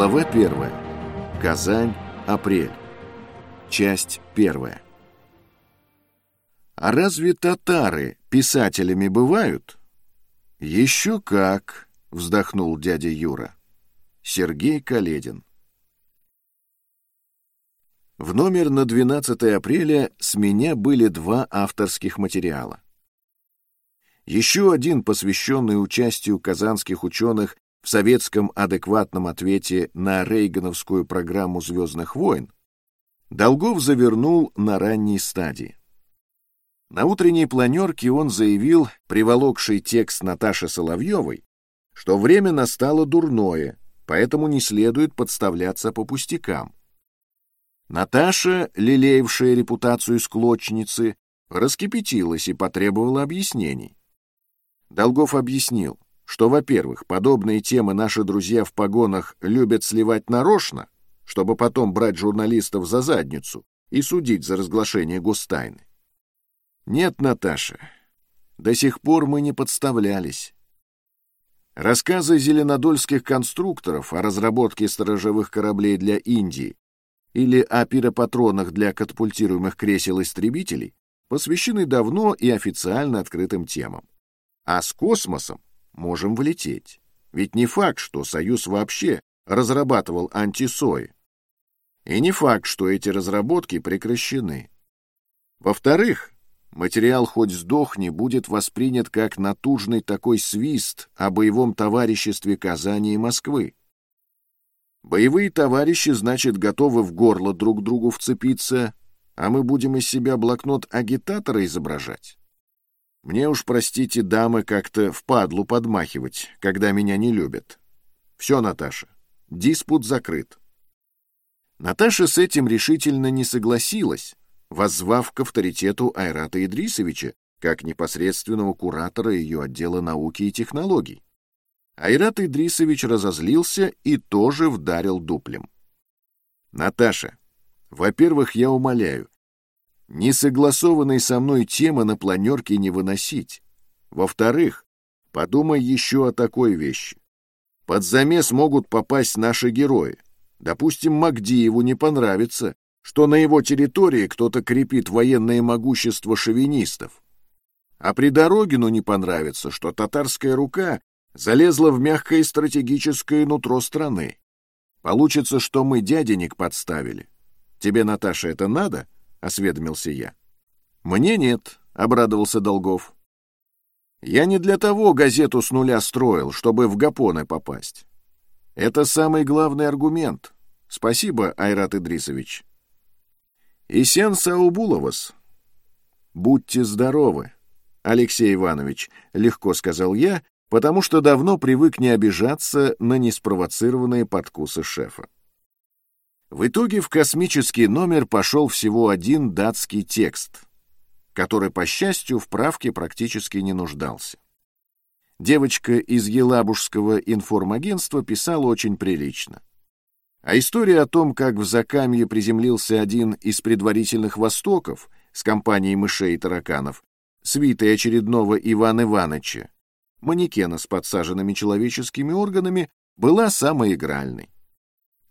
Глава первая. Казань. Апрель. Часть первая. А разве татары писателями бывают? Еще как, вздохнул дядя Юра. Сергей Каледин. В номер на 12 апреля с меня были два авторских материала. Еще один, посвященный участию казанских ученых в советском адекватном ответе на рейгановскую программу «Звездных войн», Долгов завернул на ранней стадии. На утренней планерке он заявил, приволокший текст Наташи Соловьевой, что время настало дурное, поэтому не следует подставляться по пустякам. Наташа, лелеявшая репутацию склочницы, раскипятилась и потребовала объяснений. Долгов объяснил, что, во-первых, подобные темы наши друзья в погонах любят сливать нарочно, чтобы потом брать журналистов за задницу и судить за разглашение гостайны. Нет, Наташа, до сих пор мы не подставлялись. Рассказы зеленодольских конструкторов о разработке сторожевых кораблей для Индии или о пиропатронах для катапультируемых кресел-истребителей посвящены давно и официально открытым темам. А с космосом можем влететь. Ведь не факт, что Союз вообще разрабатывал антисои. И не факт, что эти разработки прекращены. Во-вторых, материал «Хоть сдохни» будет воспринят как натужный такой свист о боевом товариществе Казани и Москвы. Боевые товарищи, значит, готовы в горло друг другу вцепиться, а мы будем из себя блокнот агитатора изображать. Мне уж, простите, дамы, как-то впадлу подмахивать, когда меня не любят. Все, Наташа, диспут закрыт. Наташа с этим решительно не согласилась, воззвав к авторитету Айрата Идрисовича как непосредственного куратора ее отдела науки и технологий. Айрат Идрисович разозлился и тоже вдарил дуплем. «Наташа, во-первых, я умоляю, Несогласованной со мной темы на планерке не выносить. Во-вторых, подумай еще о такой вещи. Под замес могут попасть наши герои. Допустим, Магдиеву не понравится, что на его территории кто-то крепит военное могущество шовинистов. А при Дорогину не понравится, что татарская рука залезла в мягкое стратегическое нутро страны. Получится, что мы дяденек подставили. Тебе, Наташа, это надо? —— осведомился я. «Мне нет», — обрадовался Долгов. «Я не для того газету с нуля строил, чтобы в гапоны попасть. Это самый главный аргумент. Спасибо, Айрат Идрисович». «Исен Саубуловас». «Будьте здоровы, Алексей Иванович», — легко сказал я, потому что давно привык не обижаться на неспровоцированные подкусы шефа. В итоге в космический номер пошел всего один датский текст, который, по счастью, в правке практически не нуждался. Девочка из Елабужского информагентства писала очень прилично. А история о том, как в Закамье приземлился один из предварительных востоков с компанией мышей и тараканов, свитой очередного Ивана Ивановича, манекена с подсаженными человеческими органами, была самой игральной.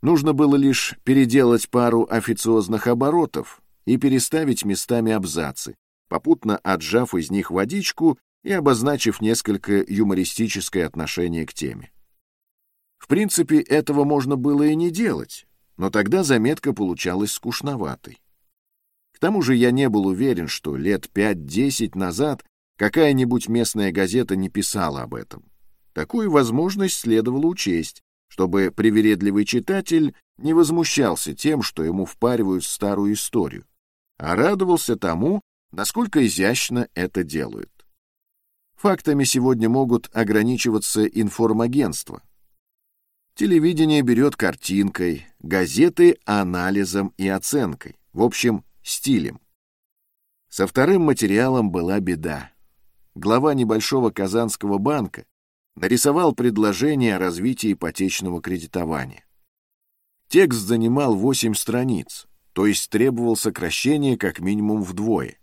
Нужно было лишь переделать пару официозных оборотов и переставить местами абзацы, попутно отжав из них водичку и обозначив несколько юмористическое отношение к теме. В принципе, этого можно было и не делать, но тогда заметка получалась скучноватой. К тому же я не был уверен, что лет пять-десять назад какая-нибудь местная газета не писала об этом. Такую возможность следовало учесть, чтобы привередливый читатель не возмущался тем, что ему впаривают старую историю, а радовался тому, насколько изящно это делают. Фактами сегодня могут ограничиваться информагентства. Телевидение берет картинкой, газеты — анализом и оценкой, в общем, стилем. Со вторым материалом была беда. Глава небольшого казанского банка нарисовал предложение о развитии ипотечного кредитования. Текст занимал 8 страниц, то есть требовал сокращения как минимум вдвое.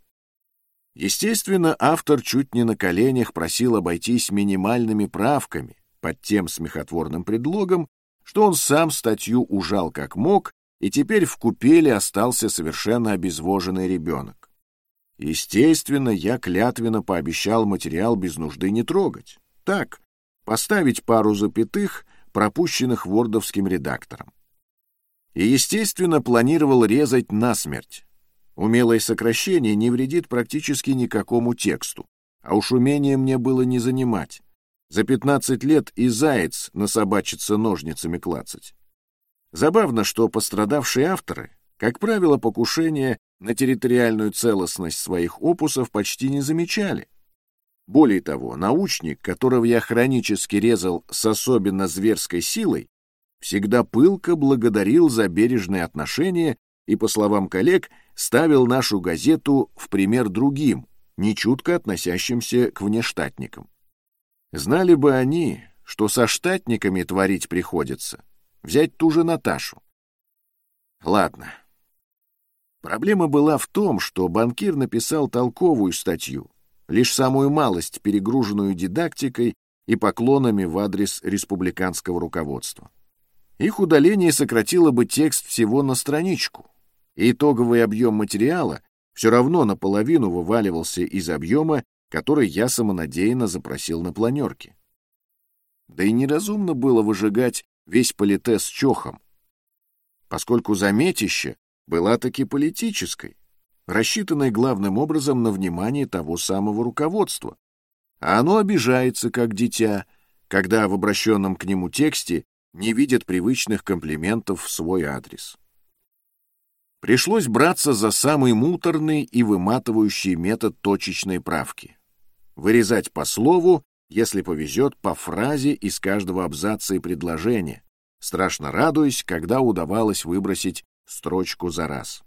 Естественно, автор чуть не на коленях просил обойтись минимальными правками под тем смехотворным предлогом, что он сам статью ужал как мог, и теперь в купеле остался совершенно обезвоженный ребенок. Естественно, я клятвенно пообещал материал без нужды не трогать. Так, поставить пару запятых, пропущенных вордовским редактором. И, естественно, планировал резать насмерть. Умелое сокращение не вредит практически никакому тексту, а уж умение мне было не занимать. За пятнадцать лет и заяц насобачится ножницами клацать. Забавно, что пострадавшие авторы, как правило, покушения на территориальную целостность своих опусов почти не замечали. Более того, научник, которого я хронически резал с особенно зверской силой, всегда пылко благодарил за бережное отношение и, по словам коллег, ставил нашу газету в пример другим, нечутко относящимся к внештатникам. Знали бы они, что со штатниками творить приходится, взять ту же Наташу. Ладно. Проблема была в том, что банкир написал толковую статью, лишь самую малость перегруженную дидактикой и поклонами в адрес республиканского руководства. Их удаление сократило бы текст всего на страничку, и итоговый объем материала все равно наполовину вываливался из объема, который я самонадеянно запросил на планерке. Да и неразумно было выжигать весь политес чохом, поскольку заметище была таки политической, рассчитанной главным образом на внимание того самого руководства, а оно обижается, как дитя, когда в обращенном к нему тексте не видит привычных комплиментов в свой адрес. Пришлось браться за самый муторный и выматывающий метод точечной правки. Вырезать по слову, если повезет, по фразе из каждого абзаца и предложения, страшно радуясь, когда удавалось выбросить строчку за раз.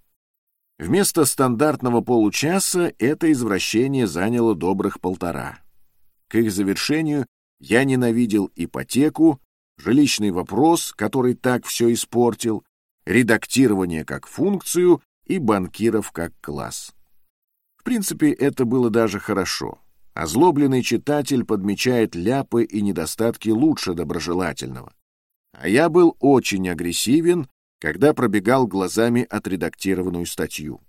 Вместо стандартного получаса это извращение заняло добрых полтора. К их завершению я ненавидел ипотеку, жилищный вопрос, который так все испортил, редактирование как функцию и банкиров как класс. В принципе, это было даже хорошо. Озлобленный читатель подмечает ляпы и недостатки лучше доброжелательного. А я был очень агрессивен, когда пробегал глазами отредактированную статью.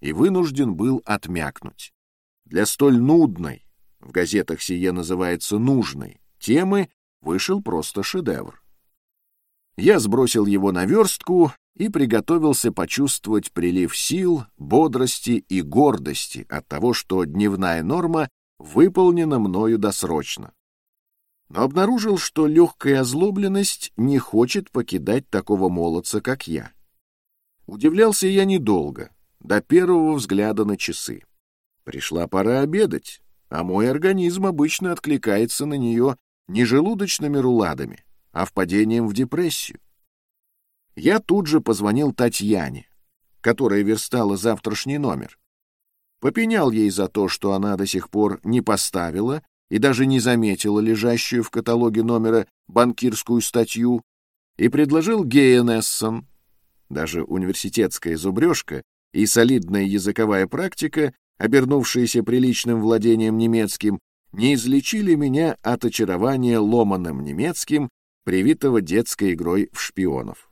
И вынужден был отмякнуть. Для столь нудной, в газетах сие называется нужной, темы вышел просто шедевр. Я сбросил его на верстку и приготовился почувствовать прилив сил, бодрости и гордости от того, что дневная норма выполнена мною досрочно. Но обнаружил, что легкая озлобленность не хочет покидать такого молодца, как я. Удивлялся я недолго, до первого взгляда на часы. Пришла пора обедать, а мой организм обычно откликается на нее не желудочными руладами, а впадением в депрессию. Я тут же позвонил Татьяне, которая верстала завтрашний номер. Попенял ей за то, что она до сих пор не поставила и даже не заметила лежащую в каталоге номера банкирскую статью, и предложил Гейенессон. Даже университетская зубрежка и солидная языковая практика, обернувшиеся приличным владением немецким, не излечили меня от очарования ломаным немецким привитого детской игрой в шпионов.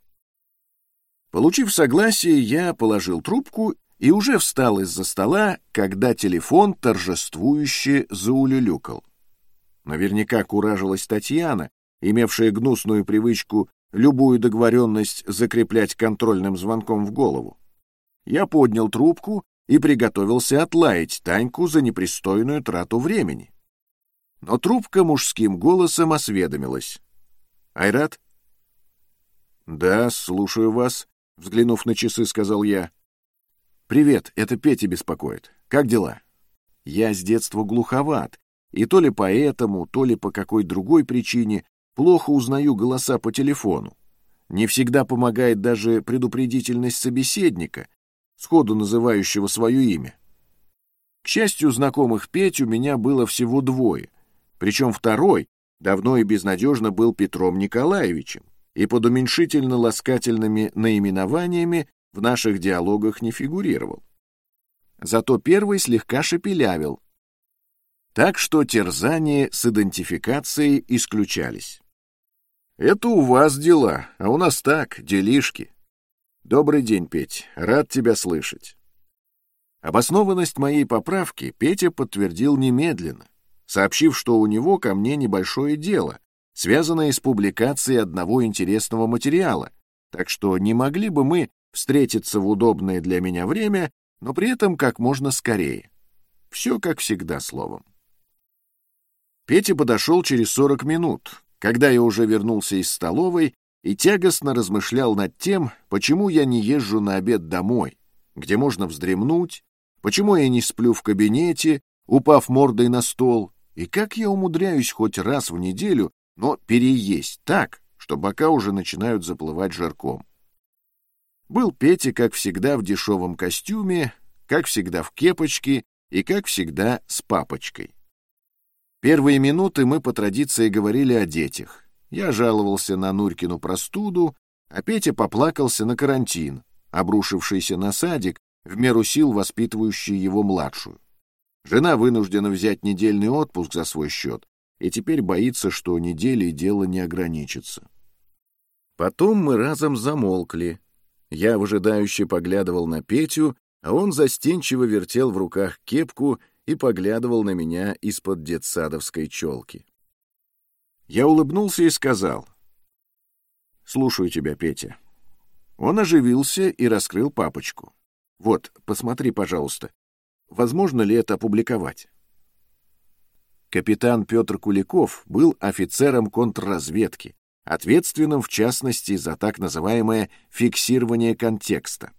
Получив согласие, я положил трубку и уже встал из-за стола, когда телефон торжествующе заулюлюкал. Наверняка куражилась Татьяна, имевшая гнусную привычку любую договоренность закреплять контрольным звонком в голову. Я поднял трубку и приготовился отлаять Таньку за непристойную трату времени. Но трубка мужским голосом осведомилась. Айрат? Да, слушаю вас, взглянув на часы, сказал я. Привет, это Петя беспокоит. Как дела? Я с детства глуховат, и то ли поэтому, то ли по какой другой причине плохо узнаю голоса по телефону. Не всегда помогает даже предупредительность собеседника, сходу называющего свое имя. К счастью, знакомых Петь у меня было всего двое, причем второй давно и безнадежно был Петром Николаевичем, и под уменьшительно-ласкательными наименованиями в наших диалогах не фигурировал. Зато первый слегка шепелявил, так что терзания с идентификацией исключались. Это у вас дела, а у нас так, делишки. Добрый день, Петь, рад тебя слышать. Обоснованность моей поправки Петя подтвердил немедленно, сообщив, что у него ко мне небольшое дело, связанное с публикацией одного интересного материала, так что не могли бы мы встретиться в удобное для меня время, но при этом как можно скорее. Все как всегда словом. Петя подошел через сорок минут, когда я уже вернулся из столовой и тягостно размышлял над тем, почему я не езжу на обед домой, где можно вздремнуть, почему я не сплю в кабинете, упав мордой на стол, и как я умудряюсь хоть раз в неделю, но переесть так, что бока уже начинают заплывать жирком. Был Петя, как всегда, в дешевом костюме, как всегда в кепочке и, как всегда, с папочкой. Первые минуты мы по традиции говорили о детях. Я жаловался на Нурькину простуду, а Петя поплакался на карантин, обрушившийся на садик, в меру сил воспитывающий его младшую. Жена вынуждена взять недельный отпуск за свой счет и теперь боится, что неделей дело не ограничится. Потом мы разом замолкли. Я выжидающе поглядывал на Петю, а он застенчиво вертел в руках кепку и поглядывал на меня из-под детсадовской челки. Я улыбнулся и сказал. «Слушаю тебя, Петя». Он оживился и раскрыл папочку. «Вот, посмотри, пожалуйста. Возможно ли это опубликовать?» Капитан Петр Куликов был офицером контрразведки, ответственным, в частности, за так называемое фиксирование контекста.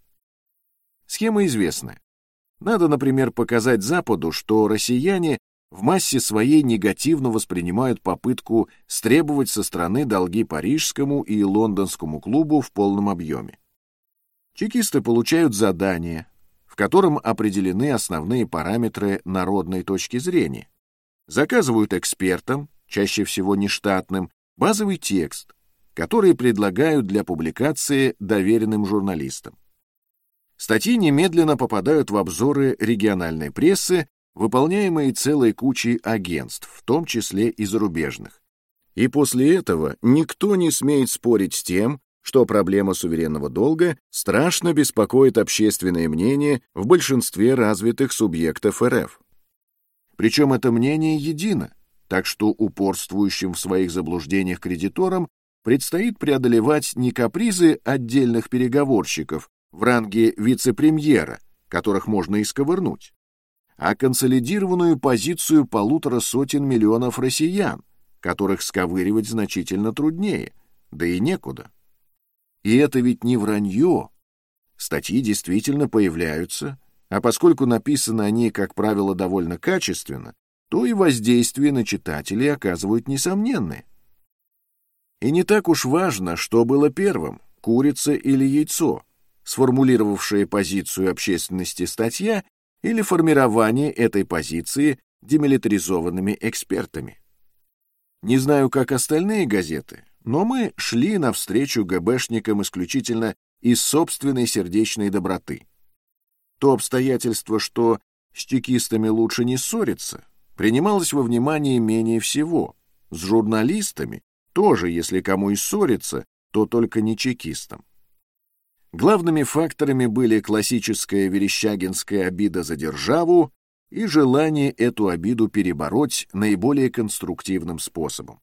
Схема известная. Надо, например, показать Западу, что россияне в массе своей негативно воспринимают попытку стребовать со стороны долги парижскому и лондонскому клубу в полном объеме. Чекисты получают задание, в котором определены основные параметры народной точки зрения. Заказывают экспертам, чаще всего нештатным, базовый текст, который предлагают для публикации доверенным журналистам. Статьи немедленно попадают в обзоры региональной прессы, выполняемые целой кучей агентств, в том числе и зарубежных. И после этого никто не смеет спорить с тем, что проблема суверенного долга страшно беспокоит общественное мнение в большинстве развитых субъектов РФ. Причем это мнение едино, так что упорствующим в своих заблуждениях кредиторам предстоит преодолевать не капризы отдельных переговорщиков, в ранге вице-премьера, которых можно исковырнуть, а консолидированную позицию полутора сотен миллионов россиян, которых сковыривать значительно труднее, да и некуда. И это ведь не вранье. Статьи действительно появляются, а поскольку написаны они, как правило, довольно качественно, то и воздействие на читателей оказывают несомненное. И не так уж важно, что было первым, курица или яйцо, сформулировавшая позицию общественности статья или формирование этой позиции демилитаризованными экспертами. Не знаю, как остальные газеты, но мы шли навстречу ГБшникам исключительно из собственной сердечной доброты. То обстоятельство, что с чекистами лучше не ссориться, принималось во внимание менее всего. С журналистами тоже, если кому и ссориться, то только не чекистам. Главными факторами были классическая верещагинская обида за державу и желание эту обиду перебороть наиболее конструктивным способом.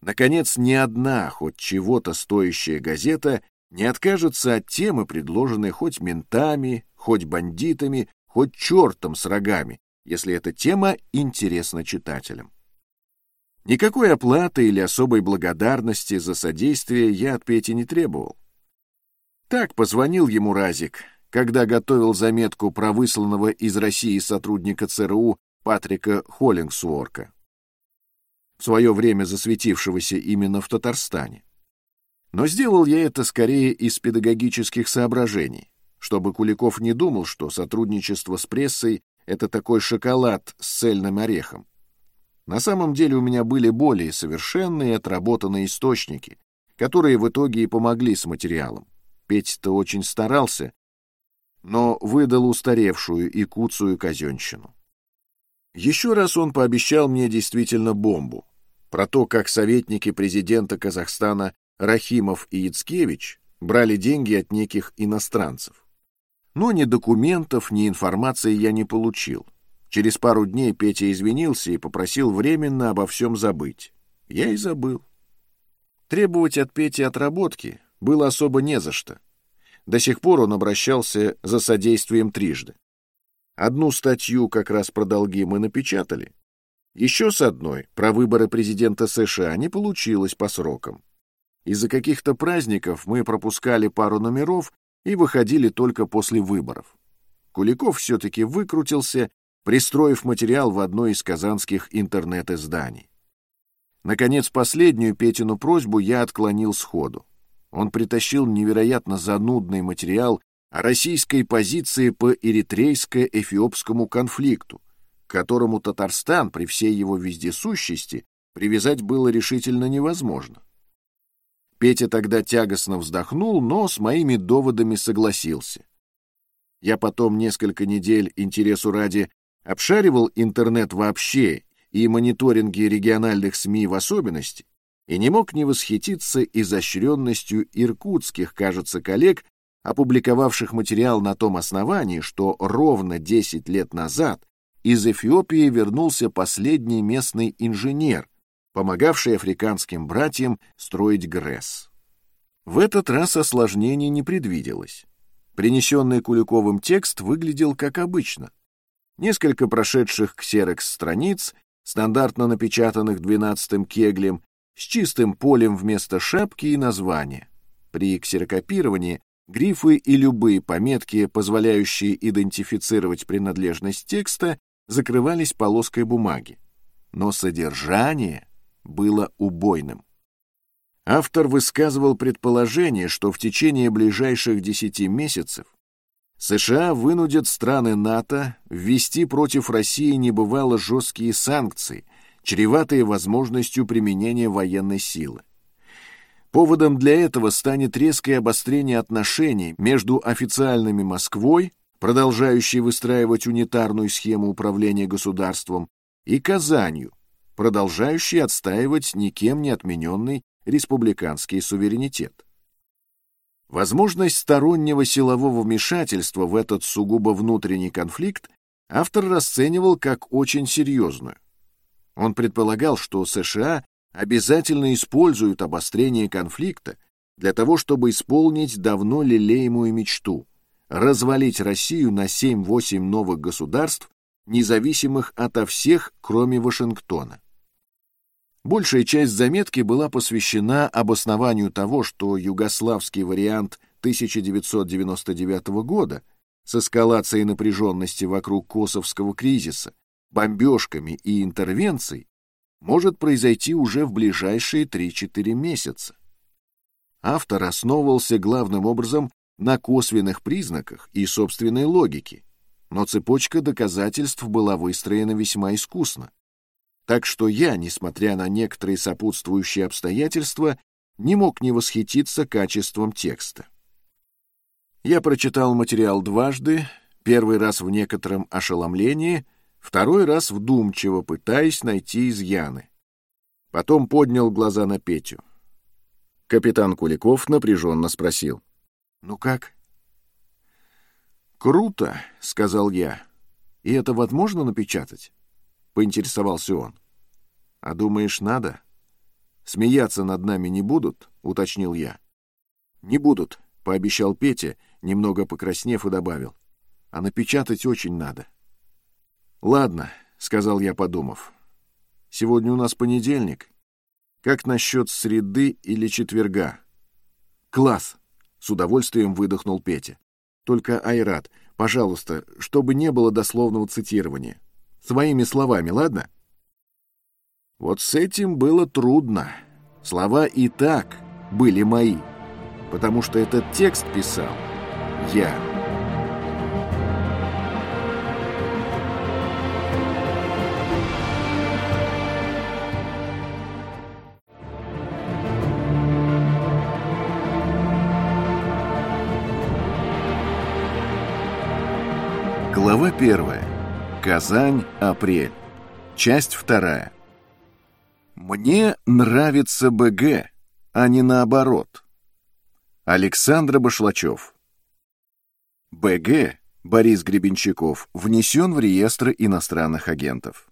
Наконец, ни одна хоть чего-то стоящая газета не откажется от темы, предложенной хоть ментами, хоть бандитами, хоть чертом с рогами, если эта тема интересна читателям. Никакой оплаты или особой благодарности за содействие я от Пети не требовал. Так позвонил ему Разик, когда готовил заметку про высланного из России сотрудника ЦРУ Патрика Холлингсворка, в свое время засветившегося именно в Татарстане. Но сделал я это скорее из педагогических соображений, чтобы Куликов не думал, что сотрудничество с прессой — это такой шоколад с цельным орехом. На самом деле у меня были более совершенные отработанные источники, которые в итоге и помогли с материалом. Петя-то очень старался, но выдал устаревшую и куцую казенщину. Еще раз он пообещал мне действительно бомбу. про то, как советники президента Казахстана Рахимов и Яцкевич брали деньги от неких иностранцев. Но ни документов, ни информации я не получил. Через пару дней Петя извинился и попросил временно обо всем забыть. Я и забыл. Требовать от Пети отработки было особо не за что. До сих пор он обращался за содействием трижды. Одну статью как раз про долги мы напечатали. Еще с одной, про выборы президента США, не получилось по срокам. Из-за каких-то праздников мы пропускали пару номеров и выходили только после выборов. Куликов все-таки выкрутился, пристроив материал в одно из казанских интернет-изданий. Наконец, последнюю Петину просьбу я отклонил сходу. Он притащил невероятно занудный материал о российской позиции по эритрейско-эфиопскому конфликту, к которому Татарстан при всей его вездесущести привязать было решительно невозможно. Петя тогда тягостно вздохнул, но с моими доводами согласился. Я потом несколько недель интересу ради обшаривал интернет вообще и мониторинги региональных СМИ в особенности, и не мог не восхититься изощренностью иркутских, кажется, коллег, опубликовавших материал на том основании, что ровно 10 лет назад из Эфиопии вернулся последний местный инженер, помогавший африканским братьям строить ГРЭС. В этот раз осложнений не предвиделось. Принесенный Куликовым текст выглядел как обычно. Несколько прошедших ксерокс-страниц, стандартно напечатанных двенадцатым кеглем, с чистым полем вместо шапки и названия. При ксерокопировании грифы и любые пометки, позволяющие идентифицировать принадлежность текста, закрывались полоской бумаги. Но содержание было убойным. Автор высказывал предположение, что в течение ближайших десяти месяцев США вынудят страны НАТО ввести против России небывало жесткие санкции, чреватые возможностью применения военной силы. Поводом для этого станет резкое обострение отношений между официальными Москвой, продолжающей выстраивать унитарную схему управления государством, и Казанью, продолжающий отстаивать никем не отмененный республиканский суверенитет. Возможность стороннего силового вмешательства в этот сугубо внутренний конфликт автор расценивал как очень серьезную. Он предполагал, что США обязательно используют обострение конфликта для того, чтобы исполнить давно лелеемую мечту — развалить Россию на 7-8 новых государств, независимых ото всех, кроме Вашингтона. Большая часть заметки была посвящена обоснованию того, что югославский вариант 1999 года с эскалацией напряженности вокруг Косовского кризиса, бомбежками и интервенцией может произойти уже в ближайшие 3-4 месяца. Автор основывался главным образом на косвенных признаках и собственной логике, но цепочка доказательств была выстроена весьма искусно. Так что я, несмотря на некоторые сопутствующие обстоятельства, не мог не восхититься качеством текста. Я прочитал материал дважды, первый раз в некотором ошеломлении, второй раз вдумчиво, пытаясь найти изъяны. Потом поднял глаза на Петю. Капитан Куликов напряженно спросил. «Ну как?» «Круто», — сказал я. «И это возможно напечатать?» — поинтересовался он. «А думаешь, надо?» «Смеяться над нами не будут?» — уточнил я. «Не будут», — пообещал Петя, немного покраснев и добавил. «А напечатать очень надо». «Ладно», — сказал я, подумав. «Сегодня у нас понедельник. Как насчет среды или четверга?» «Класс!» — с удовольствием выдохнул Петя. «Только, Айрат, пожалуйста, чтобы не было дословного цитирования. Своими словами, ладно? Вот с этим было трудно. Слова и так были мои, потому что этот текст писал я. Глава первая. Казань, апрель. Часть вторая. Мне нравится БГ, а не наоборот. Александр Башлачев. БГ Борис Гребенщиков внесен в реестр иностранных агентов.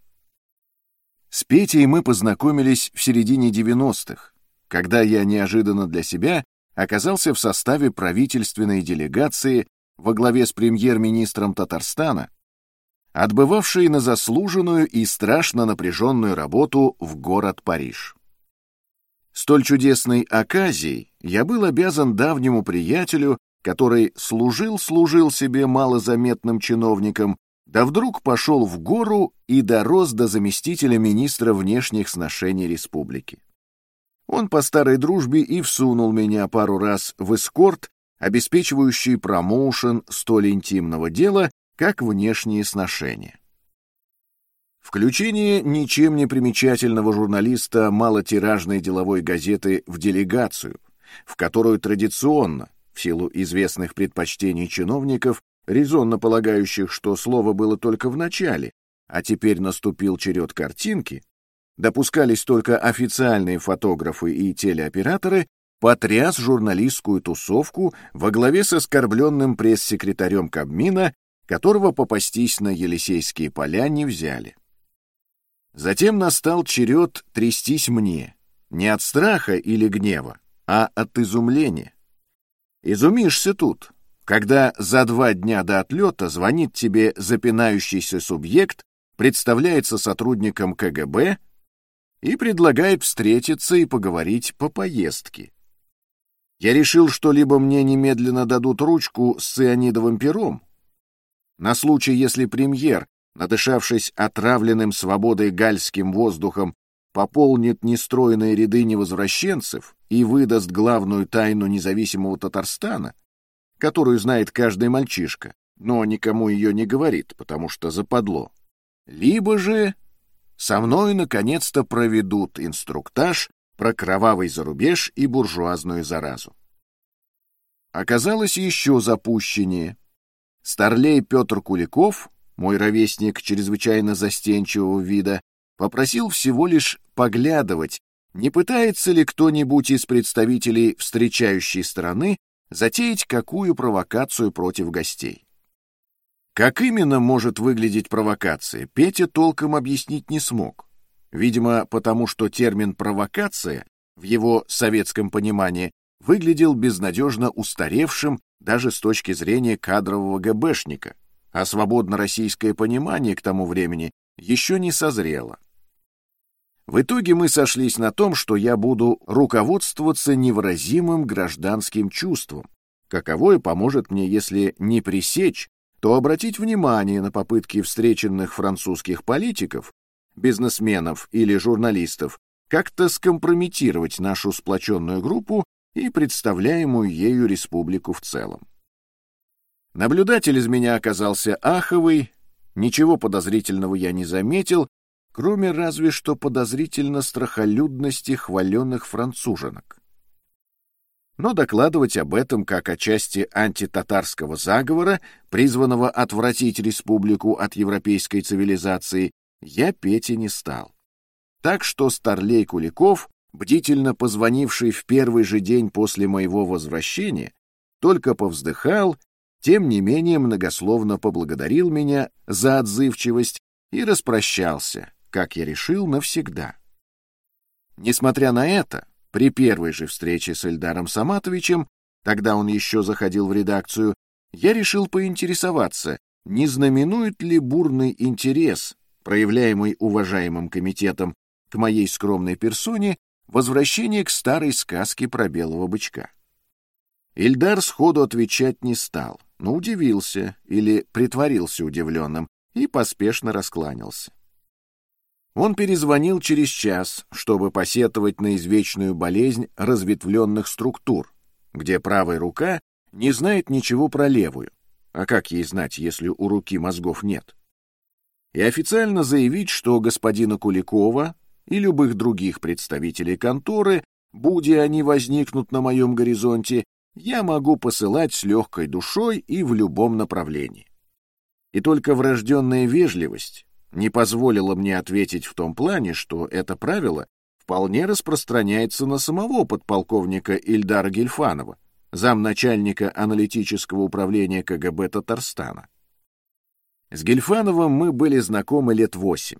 С Петей мы познакомились в середине 90-х, когда я неожиданно для себя оказался в составе правительственной делегации во главе с премьер-министром Татарстана, отбывавшей на заслуженную и страшно напряженную работу в город Париж. Столь чудесной оказией я был обязан давнему приятелю, который служил-служил себе малозаметным чиновником, да вдруг пошел в гору и дорос до заместителя министра внешних сношений республики. Он по старой дружбе и всунул меня пару раз в эскорт, обеспечивающий промоушен столь интимного дела, как внешние сношения. Включение ничем не примечательного журналиста малотиражной деловой газеты в делегацию, в которую традиционно, в силу известных предпочтений чиновников, резонно полагающих, что слово было только в начале, а теперь наступил черед картинки, допускались только официальные фотографы и телеоператоры, потряс журналистскую тусовку во главе с оскорбленным пресс-секретарем Кабмина, которого попастись на Елисейские поля не взяли. Затем настал черед трястись мне, не от страха или гнева, а от изумления. Изумишься тут, когда за два дня до отлета звонит тебе запинающийся субъект, представляется сотрудником КГБ и предлагает встретиться и поговорить по поездке. Я решил, что либо мне немедленно дадут ручку с цианидовым пером, на случай, если премьер, надышавшись отравленным свободой гальским воздухом, пополнит нестроенные ряды невозвращенцев и выдаст главную тайну независимого Татарстана, которую знает каждый мальчишка, но никому ее не говорит, потому что западло. Либо же со мной наконец-то проведут инструктаж про кровавый зарубеж и буржуазную заразу. Оказалось еще запущеннее. Старлей Петр Куликов, мой ровесник чрезвычайно застенчивого вида, попросил всего лишь поглядывать, не пытается ли кто-нибудь из представителей встречающей стороны затеять какую провокацию против гостей. Как именно может выглядеть провокация, Петя толком объяснить не смог. Видимо, потому что термин «провокация» в его советском понимании выглядел безнадежно устаревшим даже с точки зрения кадрового ГБшника, а свободно-российское понимание к тому времени еще не созрело. В итоге мы сошлись на том, что я буду руководствоваться невыразимым гражданским чувством, каковое поможет мне, если не пресечь, то обратить внимание на попытки встреченных французских политиков, бизнесменов или журналистов как-то скомпрометировать нашу сплоченную группу и представляемую ею республику в целом. Наблюдатель из меня оказался аховый, ничего подозрительного я не заметил, кроме разве что подозрительно страхолюдности хваленных француженок но докладывать об этом как о части антитатарского заговора, призванного отвратить республику от европейской цивилизации, я Пете не стал. Так что Старлей Куликов, бдительно позвонивший в первый же день после моего возвращения, только повздыхал, тем не менее многословно поблагодарил меня за отзывчивость и распрощался, как я решил, навсегда. Несмотря на это, при первой же встрече с Эльдаром Саматовичем, тогда он еще заходил в редакцию, я решил поинтересоваться, не знаменует ли бурный интерес, проявляемый уважаемым комитетом к моей скромной персоне, возвращение к старой сказке про белого бычка. Ильдар сходу отвечать не стал, но удивился или притворился удивленным и поспешно раскланялся. Он перезвонил через час, чтобы посетовать на извечную болезнь разветвленных структур, где правая рука не знает ничего про левую. А как ей знать, если у руки мозгов нет? И официально заявить, что господина Куликова и любых других представителей конторы, будь они возникнут на моем горизонте, я могу посылать с легкой душой и в любом направлении. И только врожденная вежливость не позволило мне ответить в том плане, что это правило вполне распространяется на самого подполковника Ильдара Гельфанова, замначальника аналитического управления КГБ Татарстана. С Гельфановым мы были знакомы лет восемь,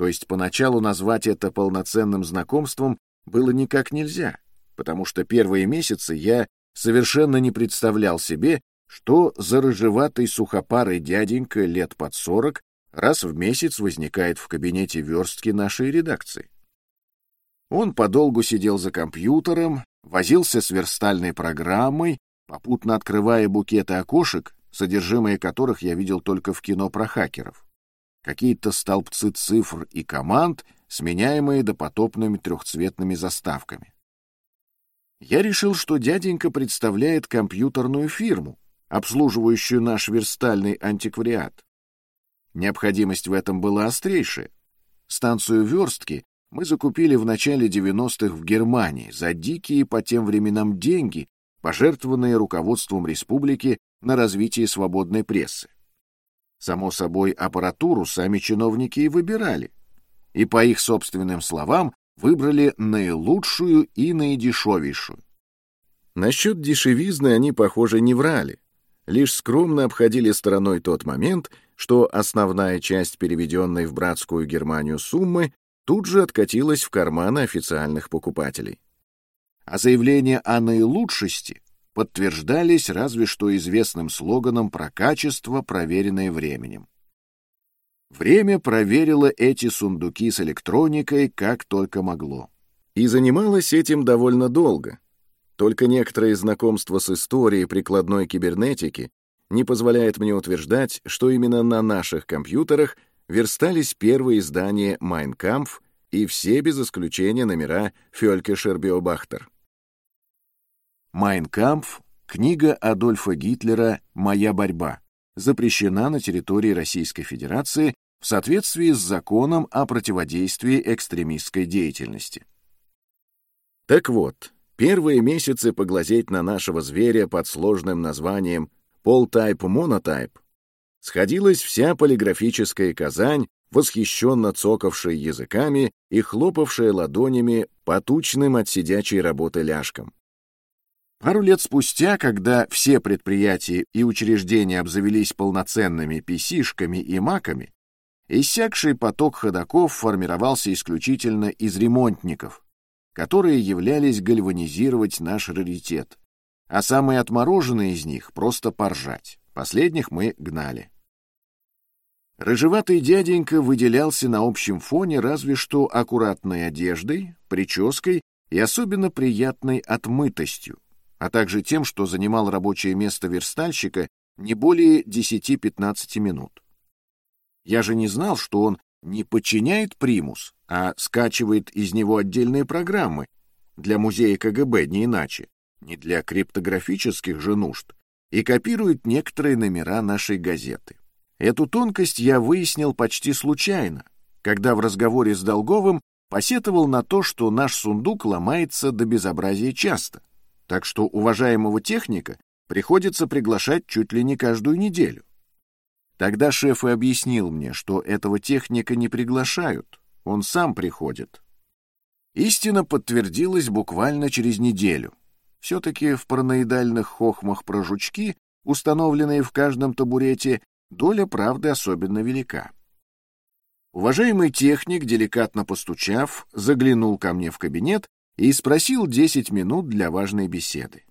то есть поначалу назвать это полноценным знакомством было никак нельзя, потому что первые месяцы я совершенно не представлял себе, что за рыжеватый сухопарый дяденька лет под сорок раз в месяц возникает в кабинете верстки нашей редакции. Он подолгу сидел за компьютером, возился с верстальной программой, попутно открывая букеты окошек, содержимое которых я видел только в кино про хакеров. Какие-то столбцы цифр и команд, сменяемые допотопными трехцветными заставками. Я решил, что дяденька представляет компьютерную фирму, обслуживающую наш верстальный антиквариат. Необходимость в этом была острейшая. Станцию верстки мы закупили в начале 90-х в Германии за дикие по тем временам деньги, пожертвованные руководством республики на развитие свободной прессы. Само собой, аппаратуру сами чиновники и выбирали. И, по их собственным словам, выбрали наилучшую и наидешевейшую. Насчет дешевизны они, похоже, не врали. Лишь скромно обходили стороной тот момент, что основная часть переведенной в братскую Германию суммы тут же откатилась в карманы официальных покупателей. А заявления о наилучшести подтверждались разве что известным слоганом про качество, проверенное временем. Время проверило эти сундуки с электроникой как только могло. И занималось этим довольно долго. Только некоторые знакомства с историей прикладной кибернетики не позволяет мне утверждать, что именно на наших компьютерах верстались первые издания «Майнкампф» и все без исключения номера Фёльке Шербиобахтер. «Майнкампф» — книга Адольфа Гитлера «Моя борьба», запрещена на территории Российской Федерации в соответствии с законом о противодействии экстремистской деятельности. Так вот, первые месяцы поглазеть на нашего зверя под сложным названием «Полтайп-монотайп» сходилась вся полиграфическая Казань, восхищенно цокавшая языками и хлопавшая ладонями по тучным от сидячей работы ляжкам. Пару лет спустя, когда все предприятия и учреждения обзавелись полноценными писишками и маками, иссякший поток ходаков формировался исключительно из ремонтников, которые являлись гальванизировать наш раритет, а самые отмороженные из них просто поржать. Последних мы гнали. Рыжеватый дяденька выделялся на общем фоне разве что аккуратной одеждой, прической и особенно приятной отмытостью, а также тем, что занимал рабочее место верстальщика не более 10-15 минут. Я же не знал, что он не подчиняет примус, а скачивает из него отдельные программы для музея КГБ, не иначе, не для криптографических же нужд, и копирует некоторые номера нашей газеты. Эту тонкость я выяснил почти случайно, когда в разговоре с Долговым посетовал на то, что наш сундук ломается до безобразия часто так что уважаемого техника приходится приглашать чуть ли не каждую неделю. Тогда шеф и объяснил мне, что этого техника не приглашают, он сам приходит. Истина подтвердилась буквально через неделю. Все-таки в параноидальных хохмах про жучки, установленные в каждом табурете, доля правды особенно велика. Уважаемый техник, деликатно постучав, заглянул ко мне в кабинет и спросил 10 минут для важной беседы.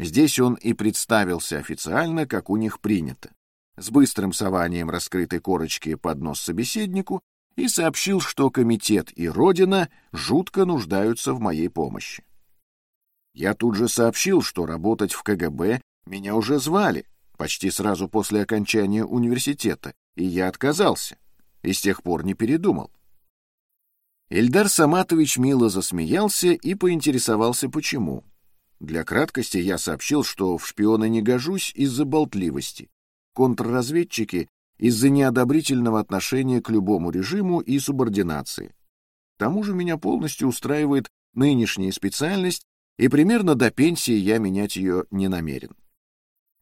Здесь он и представился официально, как у них принято, с быстрым сованием раскрытой корочки под нос собеседнику и сообщил, что комитет и Родина жутко нуждаются в моей помощи. Я тут же сообщил, что работать в КГБ меня уже звали, почти сразу после окончания университета, и я отказался, и с тех пор не передумал. Эльдар Саматович мило засмеялся и поинтересовался, почему. Для краткости я сообщил, что в шпионы не гожусь из-за болтливости. Контрразведчики — из-за неодобрительного отношения к любому режиму и субординации. К тому же меня полностью устраивает нынешняя специальность, и примерно до пенсии я менять ее не намерен.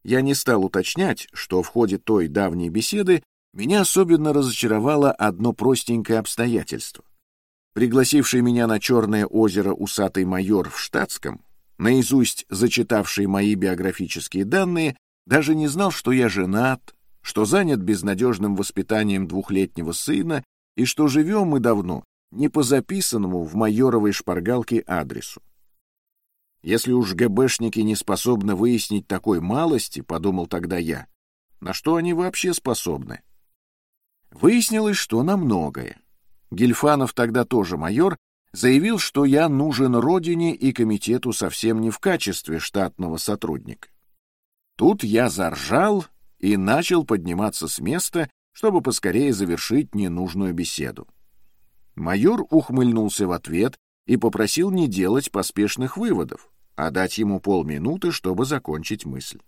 Я не стал уточнять, что в ходе той давней беседы меня особенно разочаровало одно простенькое обстоятельство. Пригласивший меня на Черное озеро усатый майор в штатском, наизусть зачитавший мои биографические данные, даже не знал, что я женат, что занят безнадежным воспитанием двухлетнего сына и что живем мы давно не по записанному в майоровой шпаргалке адресу. Если уж ГБшники не способны выяснить такой малости, подумал тогда я, на что они вообще способны? Выяснилось, что на многое. Гельфанов тогда тоже майор, заявил, что я нужен родине и комитету совсем не в качестве штатного сотрудника. Тут я заржал и начал подниматься с места, чтобы поскорее завершить ненужную беседу. Майор ухмыльнулся в ответ и попросил не делать поспешных выводов, а дать ему полминуты, чтобы закончить мысль.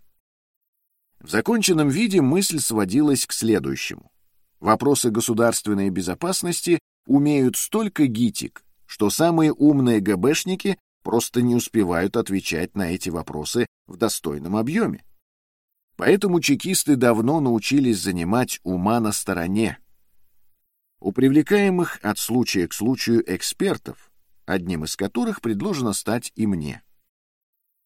В законченном виде мысль сводилась к следующему. Вопросы государственной безопасности умеют столько гитик, что самые умные ГБшники просто не успевают отвечать на эти вопросы в достойном объеме. Поэтому чекисты давно научились занимать ума на стороне. У привлекаемых от случая к случаю экспертов, одним из которых предложено стать и мне.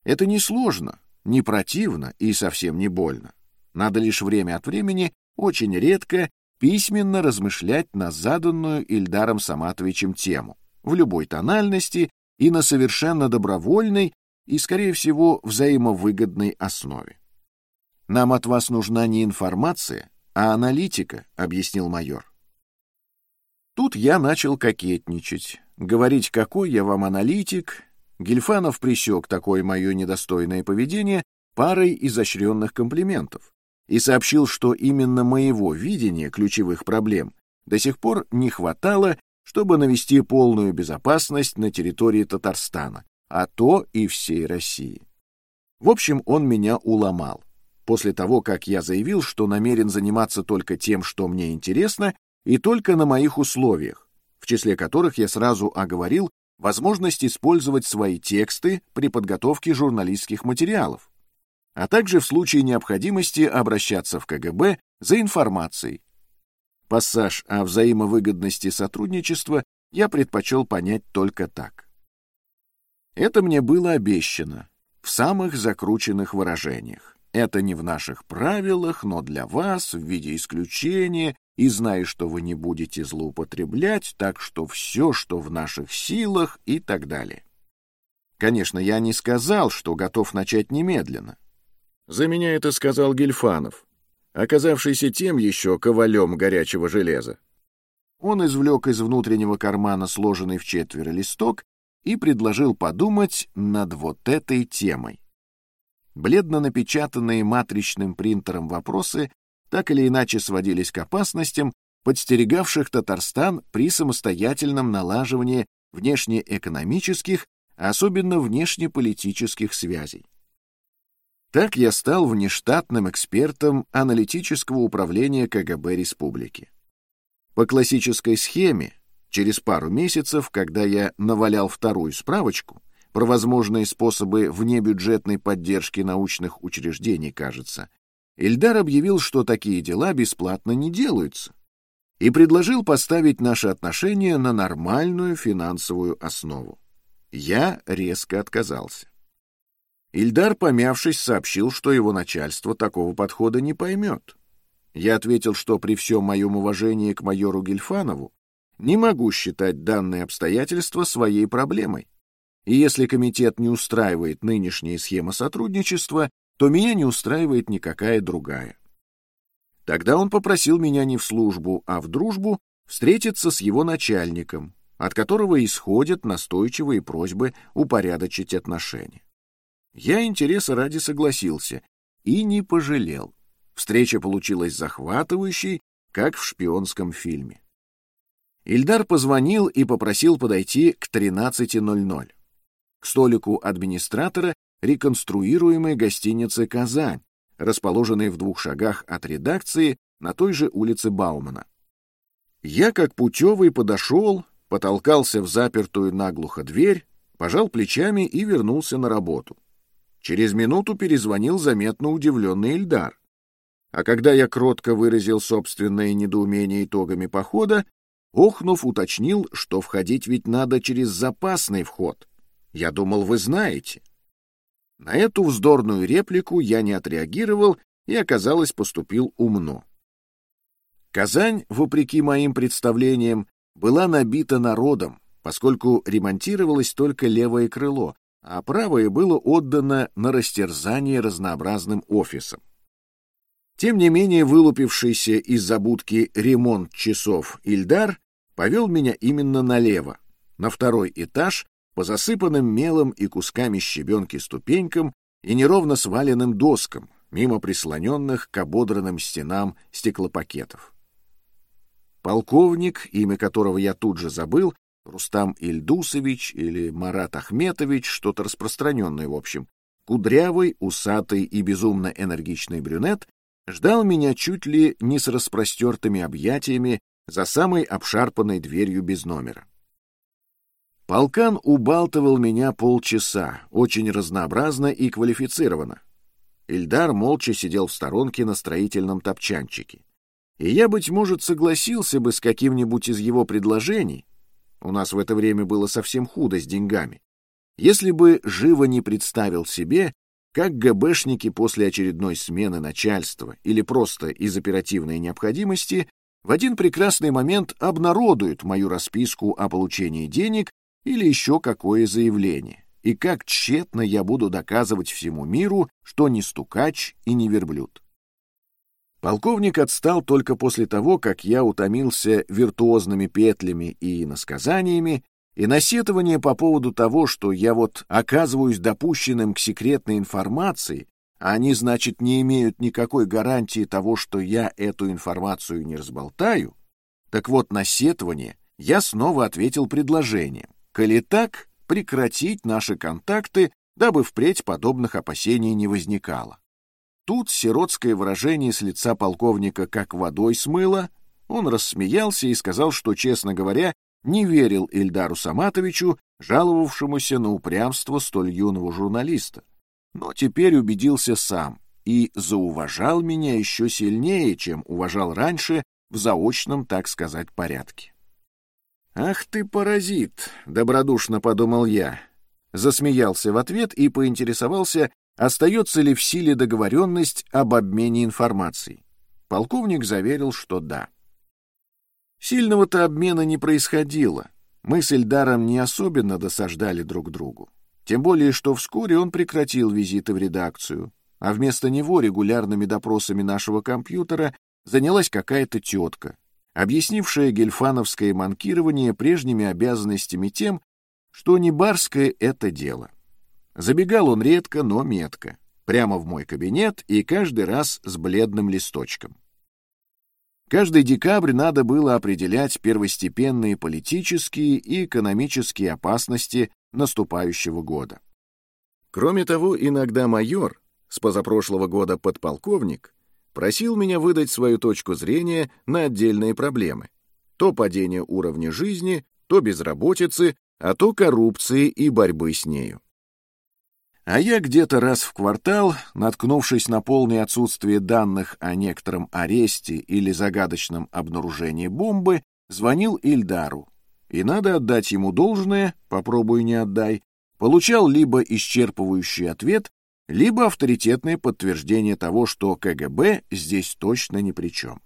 Это не сложно, не противно и совсем не больно. Надо лишь время от времени, очень редко, письменно размышлять на заданную Ильдаром Саматовичем тему, в любой тональности и на совершенно добровольной и, скорее всего, взаимовыгодной основе. «Нам от вас нужна не информация, а аналитика», — объяснил майор. Тут я начал кокетничать, говорить, какой я вам аналитик. Гельфанов присек такое мое недостойное поведение парой изощренных комплиментов и сообщил, что именно моего видения ключевых проблем до сих пор не хватало, чтобы навести полную безопасность на территории Татарстана, а то и всей России. В общем, он меня уломал после того, как я заявил, что намерен заниматься только тем, что мне интересно, и только на моих условиях, в числе которых я сразу оговорил возможность использовать свои тексты при подготовке журналистских материалов, а также в случае необходимости обращаться в КГБ за информацией. Пассаж о взаимовыгодности сотрудничества я предпочел понять только так. Это мне было обещано в самых закрученных выражениях. Это не в наших правилах, но для вас в виде исключения, и зная, что вы не будете злоупотреблять, так что все, что в наших силах и так далее. Конечно, я не сказал, что готов начать немедленно. За меня это сказал Гельфанов, оказавшийся тем еще ковалем горячего железа. Он извлек из внутреннего кармана сложенный в четверо листок и предложил подумать над вот этой темой. Бледно напечатанные матричным принтером вопросы так или иначе сводились к опасностям, подстерегавших Татарстан при самостоятельном налаживании внешнеэкономических, а особенно внешнеполитических связей. Так я стал внештатным экспертом аналитического управления КГБ республики. По классической схеме, через пару месяцев, когда я навалял вторую справочку, про возможные способы внебюджетной поддержки научных учреждений, кажется, Ильдар объявил, что такие дела бесплатно не делаются, и предложил поставить наши отношения на нормальную финансовую основу. Я резко отказался. Ильдар, помявшись, сообщил, что его начальство такого подхода не поймет. Я ответил, что при всем моем уважении к майору Гельфанову не могу считать данные обстоятельства своей проблемой и если комитет не устраивает нынешняя схема сотрудничества, то меня не устраивает никакая другая. Тогда он попросил меня не в службу, а в дружбу встретиться с его начальником, от которого исходят настойчивые просьбы упорядочить отношения. Я интереса ради согласился и не пожалел. Встреча получилась захватывающей, как в шпионском фильме. Ильдар позвонил и попросил подойти к 13.00 к столику администратора реконструируемой гостиницы «Казань», расположенной в двух шагах от редакции на той же улице Баумана. Я, как путевый, подошел, потолкался в запертую наглухо дверь, пожал плечами и вернулся на работу. Через минуту перезвонил заметно удивленный Ильдар. А когда я кротко выразил собственное недоумение итогами похода, Охнув, уточнил, что входить ведь надо через запасный вход. Я думал, вы знаете. На эту вздорную реплику я не отреагировал и, оказалось, поступил умно. Казань, вопреки моим представлениям, была набита народом, поскольку ремонтировалось только левое крыло, а правое было отдано на растерзание разнообразным офисам. Тем не менее, вылупившийся из-за будки ремонт часов Ильдар повел меня именно налево, на второй этаж, по засыпанным мелом и кусками щебенки ступенькам и неровно сваленным доскам, мимо прислоненных к ободранным стенам стеклопакетов. Полковник, имя которого я тут же забыл, Рустам Ильдусович или Марат Ахметович, что-то распространенное в общем, кудрявый, усатый и безумно энергичный брюнет, ждал меня чуть ли не с распростертыми объятиями за самой обшарпанной дверью без номера. Полкан убалтывал меня полчаса, очень разнообразно и квалифицированно. Ильдар молча сидел в сторонке на строительном топчанчике. И я, быть может, согласился бы с каким-нибудь из его предложений, у нас в это время было совсем худо с деньгами. Если бы живо не представил себе, как ГБшники после очередной смены начальства или просто из оперативной необходимости в один прекрасный момент обнародуют мою расписку о получении денег или еще какое заявление, и как тщетно я буду доказывать всему миру, что не стукач и не верблюд. Полковник отстал только после того, как я утомился виртуозными петлями и насказаниями, и насетование по поводу того, что я вот оказываюсь допущенным к секретной информации, а они, значит, не имеют никакой гарантии того, что я эту информацию не разболтаю, так вот, на сетование я снова ответил предложением. Коли так, прекратить наши контакты, дабы впредь подобных опасений не возникало. Тут сиротское выражение с лица полковника как водой смыло, он рассмеялся и сказал, что, честно говоря, не верил Ильдару Саматовичу, жаловавшемуся на упрямство столь юного журналиста. Но теперь убедился сам и зауважал меня еще сильнее, чем уважал раньше в заочном, так сказать, порядке. «Ах ты, паразит!» — добродушно подумал я. Засмеялся в ответ и поинтересовался, остается ли в силе договоренность об обмене информацией. Полковник заверил, что да. Сильного-то обмена не происходило. Мы с Эльдаром не особенно досаждали друг другу. Тем более, что вскоре он прекратил визиты в редакцию, а вместо него регулярными допросами нашего компьютера занялась какая-то тетка, объяснившая гельфановское манкирование прежними обязанностями тем, что не барское это дело. Забегал он редко, но метко, прямо в мой кабинет и каждый раз с бледным листочком. Каждый декабрь надо было определять первостепенные политические и экономические опасности наступающего года. Кроме того, иногда майор, с позапрошлого года подполковник, просил меня выдать свою точку зрения на отдельные проблемы. То падение уровня жизни, то безработицы, а то коррупции и борьбы с нею. А я где-то раз в квартал, наткнувшись на полное отсутствие данных о некотором аресте или загадочном обнаружении бомбы, звонил Ильдару. И надо отдать ему должное, попробуй не отдай, получал либо исчерпывающий ответ, либо авторитетное подтверждение того, что КГБ здесь точно ни при чем.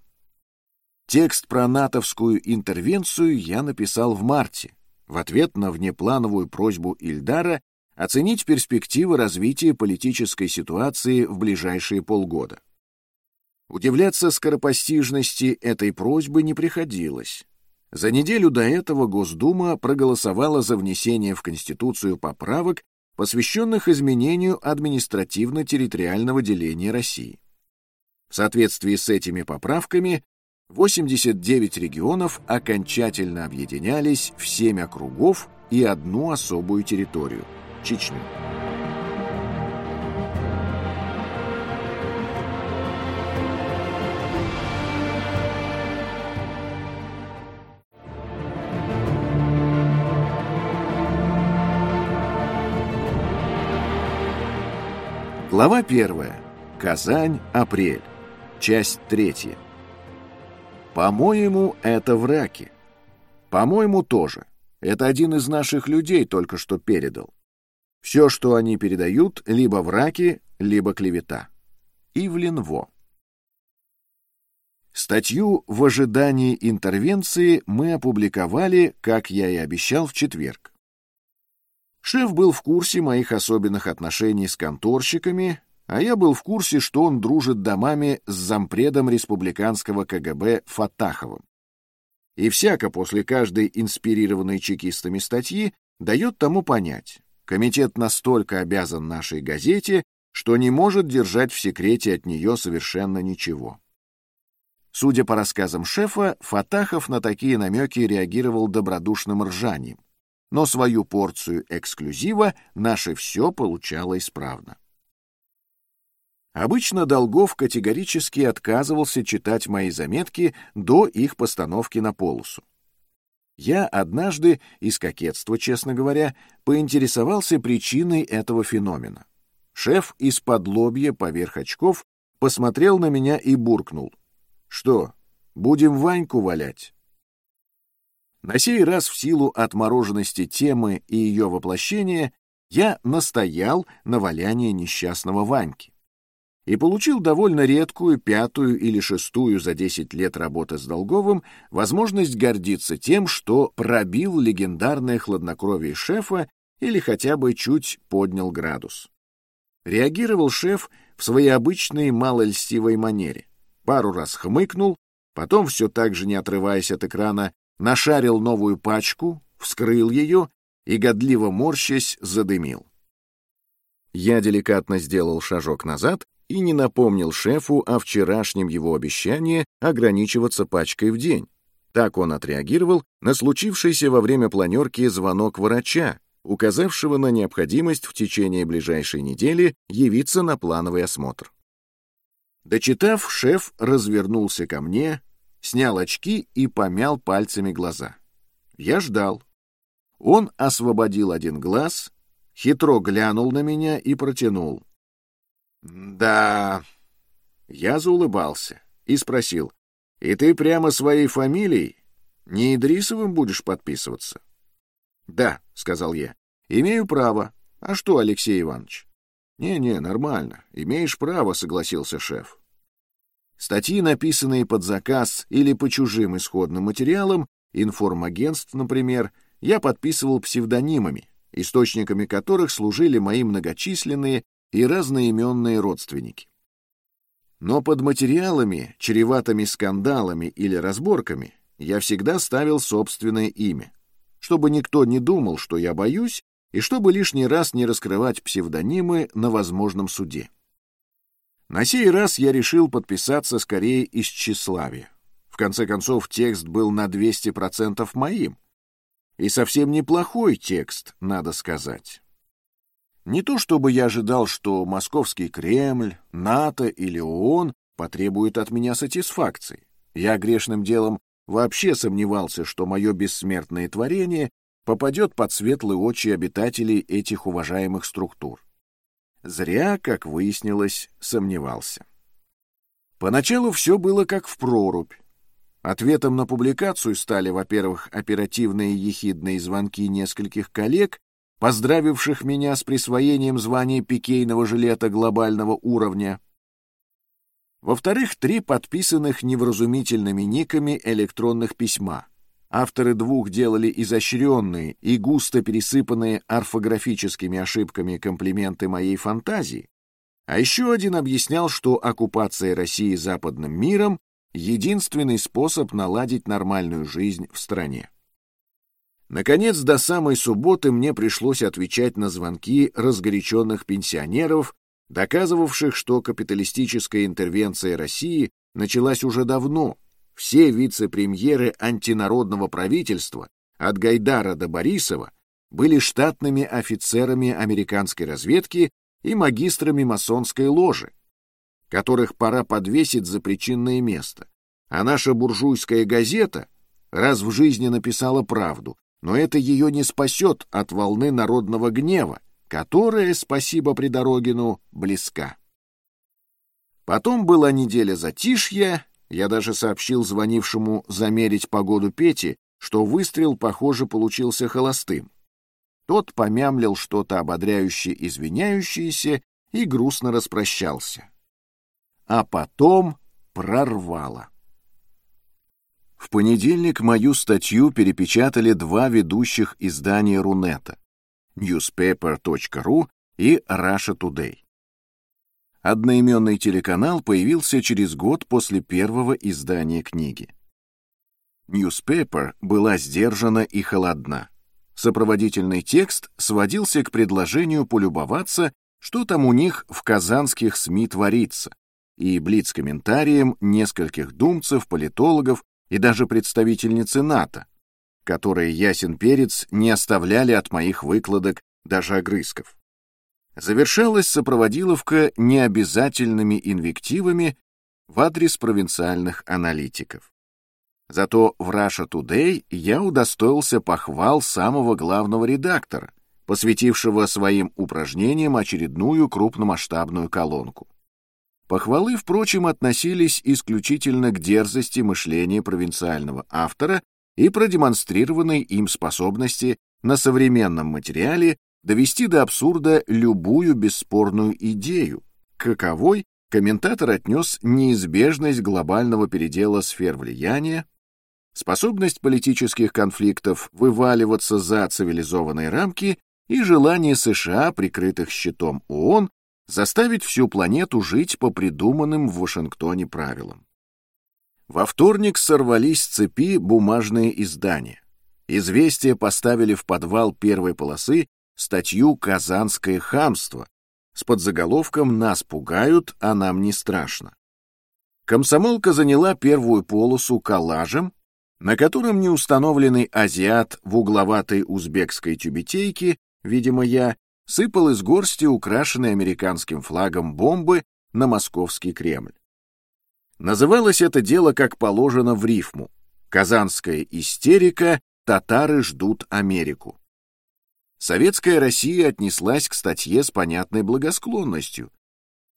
Текст про натовскую интервенцию я написал в марте, в ответ на внеплановую просьбу Ильдара оценить перспективы развития политической ситуации в ближайшие полгода. Удивляться скоропостижности этой просьбы не приходилось. За неделю до этого Госдума проголосовала за внесение в Конституцию поправок, посвященных изменению административно-территориального деления России. В соответствии с этими поправками 89 регионов окончательно объединялись в 7 округов и одну особую территорию – Чечню. Глава первая. Казань, апрель. Часть третья. По-моему, это враки. По-моему, тоже. Это один из наших людей только что передал. Все, что они передают, либо враки, либо клевета. Ивлин Во. Статью «В ожидании интервенции» мы опубликовали, как я и обещал, в четверг. Шеф был в курсе моих особенных отношений с конторщиками, а я был в курсе, что он дружит домами с зампредом республиканского КГБ Фатаховым. И всяко после каждой инспирированной чекистами статьи дает тому понять, комитет настолько обязан нашей газете, что не может держать в секрете от нее совершенно ничего. Судя по рассказам шефа, Фатахов на такие намеки реагировал добродушным ржанием но свою порцию эксклюзива наше все получало исправно. Обычно Долгов категорически отказывался читать мои заметки до их постановки на полосу. Я однажды, из кокетства, честно говоря, поинтересовался причиной этого феномена. Шеф из-под лобья поверх очков посмотрел на меня и буркнул. «Что, будем Ваньку валять?» На сей раз в силу отмороженности темы и ее воплощения я настоял на валянии несчастного Ваньки и получил довольно редкую пятую или шестую за десять лет работы с Долговым возможность гордиться тем, что пробил легендарное хладнокровие шефа или хотя бы чуть поднял градус. Реагировал шеф в своей обычной малольстивой манере. Пару раз хмыкнул, потом, все так же не отрываясь от экрана, нашарил новую пачку, вскрыл ее и, годливо морщась, задымил. Я деликатно сделал шажок назад и не напомнил шефу о вчерашнем его обещании ограничиваться пачкой в день. Так он отреагировал на случившийся во время планерки звонок врача, указавшего на необходимость в течение ближайшей недели явиться на плановый осмотр. Дочитав, шеф развернулся ко мне, снял очки и помял пальцами глаза. Я ждал. Он освободил один глаз, хитро глянул на меня и протянул. «Да...» Я заулыбался и спросил. «И ты прямо своей фамилией? Не Идрисовым будешь подписываться?» «Да», — сказал я. «Имею право. А что, Алексей Иванович?» «Не-не, нормально. Имеешь право», — согласился шеф. Статьи, написанные под заказ или по чужим исходным материалам, информагентств, например, я подписывал псевдонимами, источниками которых служили мои многочисленные и разноименные родственники. Но под материалами, чреватыми скандалами или разборками, я всегда ставил собственное имя, чтобы никто не думал, что я боюсь, и чтобы лишний раз не раскрывать псевдонимы на возможном суде. На сей раз я решил подписаться скорее из тщеславия. В конце концов, текст был на 200% моим. И совсем неплохой текст, надо сказать. Не то чтобы я ожидал, что московский Кремль, НАТО или ООН потребуют от меня сатисфакции. Я грешным делом вообще сомневался, что мое бессмертное творение попадет под светлые очи обитателей этих уважаемых структур. Зря, как выяснилось, сомневался. Поначалу все было как в прорубь. Ответом на публикацию стали, во-первых, оперативные ехидные звонки нескольких коллег, поздравивших меня с присвоением звания пикейного жилета глобального уровня. Во-вторых, три подписанных невразумительными никами электронных письма — Авторы двух делали изощренные и густо пересыпанные орфографическими ошибками комплименты моей фантазии, а еще один объяснял, что оккупация России западным миром — единственный способ наладить нормальную жизнь в стране. Наконец, до самой субботы мне пришлось отвечать на звонки разгоряченных пенсионеров, доказывавших, что капиталистическая интервенция России началась уже давно, все вице-премьеры антинародного правительства, от Гайдара до Борисова, были штатными офицерами американской разведки и магистрами масонской ложи, которых пора подвесить за причинное место. А наша буржуйская газета раз в жизни написала правду, но это ее не спасет от волны народного гнева, которая, спасибо Придорогину, близка. Потом была неделя затишья, я даже сообщил звонившему замерить погоду Пете, что выстрел, похоже, получился холостым. Тот помямлил что-то ободряюще извиняющееся и грустно распрощался. А потом прорвало. В понедельник мою статью перепечатали два ведущих издания Рунета — newspaper.ru и Russia Today. Одноименный телеканал появился через год после первого издания книги. Newspaper была сдержана и холодна. Сопроводительный текст сводился к предложению полюбоваться, что там у них в казанских СМИ творится, и блиц-комментарием нескольких думцев, политологов и даже представительницы НАТО, которые ясен перец не оставляли от моих выкладок даже огрызков. Завершалась сопроводиловка необязательными инвективами в адрес провинциальных аналитиков. Зато в Russia Today я удостоился похвал самого главного редактора, посвятившего своим упражнениям очередную крупномасштабную колонку. Похвалы, впрочем, относились исключительно к дерзости мышления провинциального автора и продемонстрированной им способности на современном материале довести до абсурда любую бесспорную идею, каковой комментатор отнес неизбежность глобального передела сфер влияния, способность политических конфликтов вываливаться за цивилизованные рамки и желание США, прикрытых щитом ООН, заставить всю планету жить по придуманным в Вашингтоне правилам. Во вторник сорвались с цепи бумажные издания. Известия поставили в подвал первой полосы статью «Казанское хамство» с подзаголовком «Нас пугают, а нам не страшно». Комсомолка заняла первую полосу коллажем, на котором неустановленный азиат в угловатой узбекской тюбетейке, видимо я, сыпал из горсти украшенной американским флагом бомбы на московский Кремль. Называлось это дело, как положено, в рифму. «Казанская истерика. Татары ждут Америку». Советская Россия отнеслась к статье с понятной благосклонностью,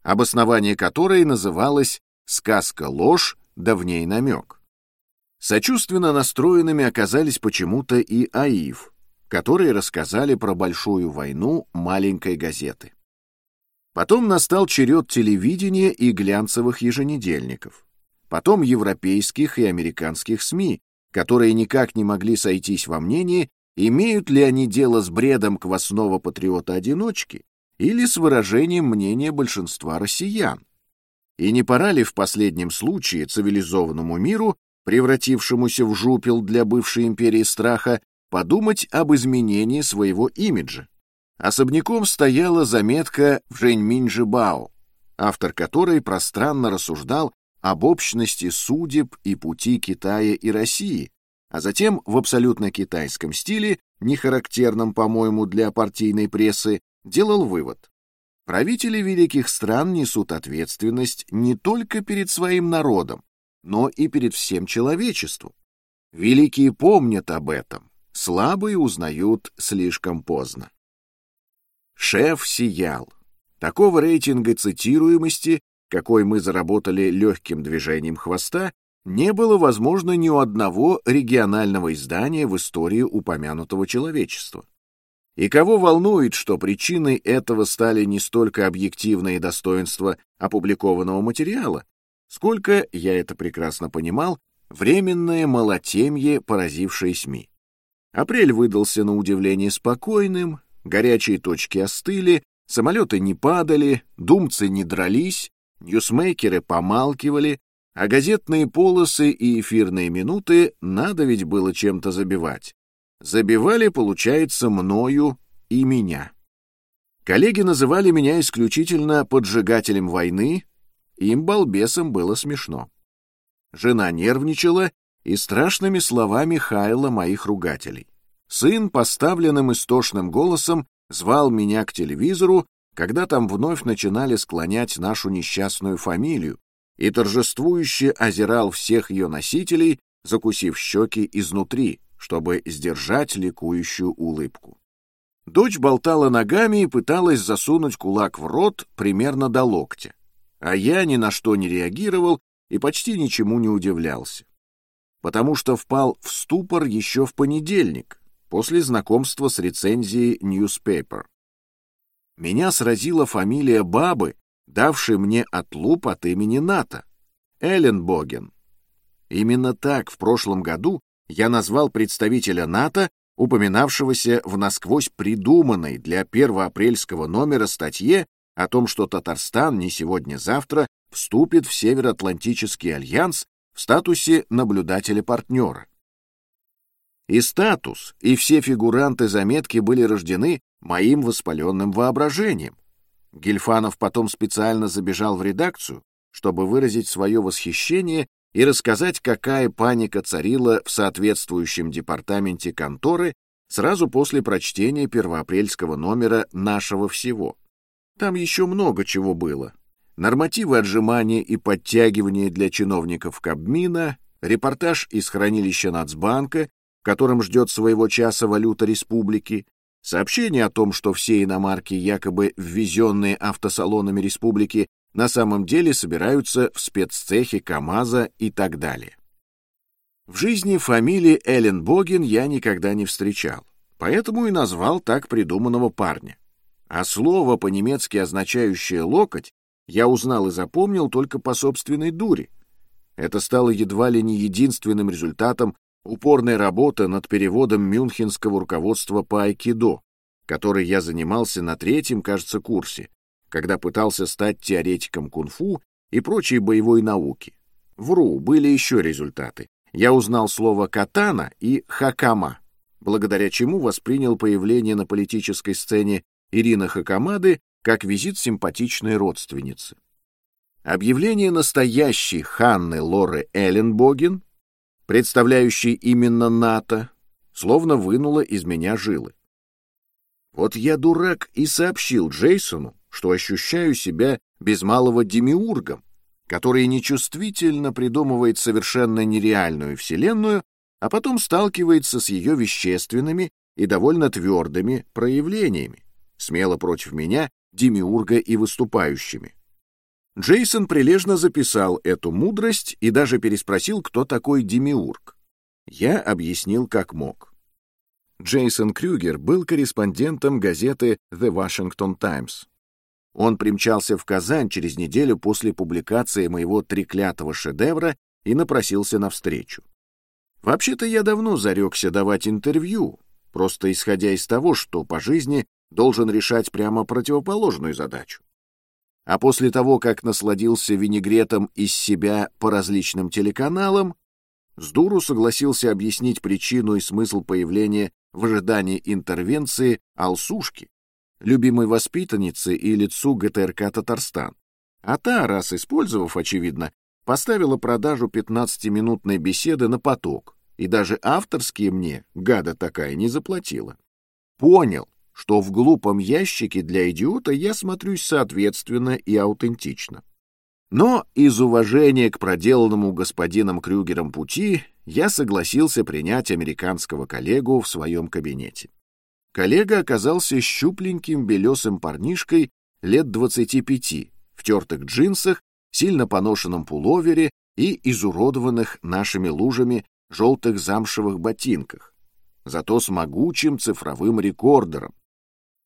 обоснование которой называлось «сказка-ложь, да в ней намек». Сочувственно настроенными оказались почему-то и АИФ, которые рассказали про большую войну маленькой газеты. Потом настал черед телевидения и глянцевых еженедельников. Потом европейских и американских СМИ, которые никак не могли сойтись во мнении, имеют ли они дело с бредом квасного патриота-одиночки или с выражением мнения большинства россиян. И не пора ли в последнем случае цивилизованному миру, превратившемуся в жупел для бывшей империи страха, подумать об изменении своего имиджа. Особняком стояла заметка в Жэньминь Бао, автор которой пространно рассуждал об общности судеб и пути Китая и России, а затем в абсолютно китайском стиле, не характерном, по-моему, для партийной прессы, делал вывод. Правители великих стран несут ответственность не только перед своим народом, но и перед всем человечеством. Великие помнят об этом, слабые узнают слишком поздно. Шеф сиял. Такого рейтинга цитируемости, какой мы заработали легким движением хвоста, не было возможно ни у одного регионального издания в истории упомянутого человечества. И кого волнует, что причиной этого стали не столько объективные достоинства опубликованного материала, сколько, я это прекрасно понимал, временное малотемье, поразившее СМИ. Апрель выдался на удивление спокойным, горячие точки остыли, самолеты не падали, думцы не дрались, ньюсмейкеры помалкивали, а газетные полосы и эфирные минуты надо ведь было чем-то забивать. Забивали, получается, мною и меня. Коллеги называли меня исключительно поджигателем войны, им, балбесом, было смешно. Жена нервничала и страшными словами хаяла моих ругателей. Сын поставленным истошным голосом звал меня к телевизору, когда там вновь начинали склонять нашу несчастную фамилию, и торжествующе озирал всех ее носителей, закусив щеки изнутри, чтобы сдержать ликующую улыбку. Дочь болтала ногами и пыталась засунуть кулак в рот примерно до локтя, а я ни на что не реагировал и почти ничему не удивлялся. Потому что впал в ступор еще в понедельник, после знакомства с рецензией Newspaper. Меня сразила фамилия бабы, давшей мне отлуп от имени НАТО — Эллен Боген. Именно так в прошлом году я назвал представителя НАТО, упоминавшегося в насквозь придуманной для первоапрельского номера статье о том, что Татарстан не сегодня-завтра вступит в Североатлантический альянс в статусе наблюдателя-партнера. И статус, и все фигуранты заметки были рождены моим воспаленным воображением. Гельфанов потом специально забежал в редакцию, чтобы выразить свое восхищение и рассказать, какая паника царила в соответствующем департаменте конторы сразу после прочтения первоапрельского номера «Нашего всего». Там еще много чего было. Нормативы отжимания и подтягивания для чиновников Кабмина, репортаж из хранилища Нацбанка, в котором ждет своего часа валюта республики, сообщение о том, что все иномарки, якобы ввезенные автосалонами республики, на самом деле собираются в спеццехе КАМАЗа и так далее. В жизни фамилии Эллен Богин я никогда не встречал, поэтому и назвал так придуманного парня. А слово, по-немецки означающее «локоть», я узнал и запомнил только по собственной дуре. Это стало едва ли не единственным результатом упорной работы над переводом мюнхенского руководства по айкидо, которой я занимался на третьем, кажется, курсе, когда пытался стать теоретиком кунг-фу и прочей боевой науки. Вру, были еще результаты. Я узнал слово «катана» и «хакама», благодаря чему воспринял появление на политической сцене Ирины Хакамады как визит симпатичной родственницы. Объявление настоящей Ханны Лоры Элленбоген, представляющей именно НАТО, словно вынуло из меня жилы. Вот я дурак и сообщил Джейсону, что ощущаю себя без малого демиургом, который нечувствительно придумывает совершенно нереальную вселенную, а потом сталкивается с ее вещественными и довольно твердыми проявлениями, смело против меня, демиурга и выступающими. Джейсон прилежно записал эту мудрость и даже переспросил, кто такой демиург. Я объяснил, как мог. Джейсон Крюгер был корреспондентом газеты The Washington Times. Он примчался в Казань через неделю после публикации моего треклятого шедевра и напросился навстречу. Вообще-то я давно зарекся давать интервью, просто исходя из того, что по жизни должен решать прямо противоположную задачу. А после того, как насладился винегретом из себя по различным телеканалам, с дуру согласился объяснить причину и смысл появления в ожидании интервенции Алсушки, любимой воспитаннице и лицу ГТРК «Татарстан». А та, раз использовав, очевидно, поставила продажу 15-минутной беседы на поток, и даже авторские мне, гада такая, не заплатила. Понял, что в глупом ящике для идиота я смотрюсь соответственно и аутентично. Но из уважения к проделанному господином Крюгером пути я согласился принять американского коллегу в своем кабинете. Коллега оказался щупленьким белесым парнишкой лет двадцати пяти, в тертых джинсах, сильно поношенном пуловере и изуродованных нашими лужами желтых замшевых ботинках, зато с могучим цифровым рекордером.